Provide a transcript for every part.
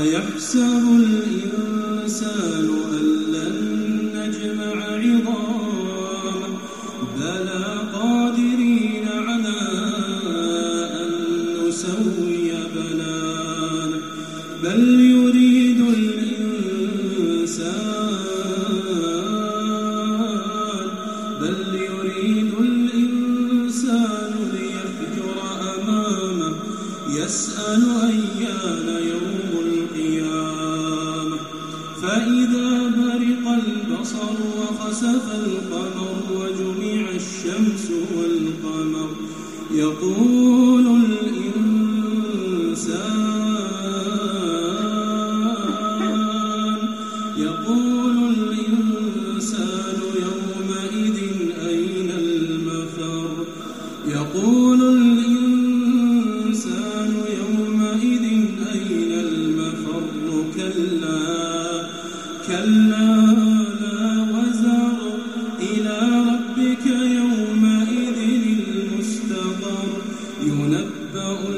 أيحسب الإنسان أن لن نجمع عظامه. بلى قادرين على أن نسوي بنانه. بل وخسف القمر وجمع الشمس والقمر. يقول الإنسان يقول الإنسان يومئذ أين المفر؟ يقول الإنسان يومئذ أين المفر؟ كلا كلا.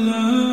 Allah.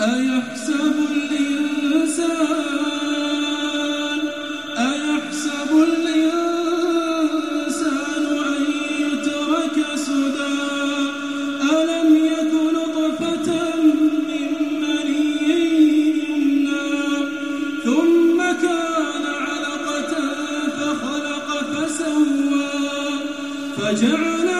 أيحسب الإنسان أيحسب الإنسان أن يترك سدى؟ ألم يك من مني يمنى؟ ثم كان علقة فخلق فسوى فجعل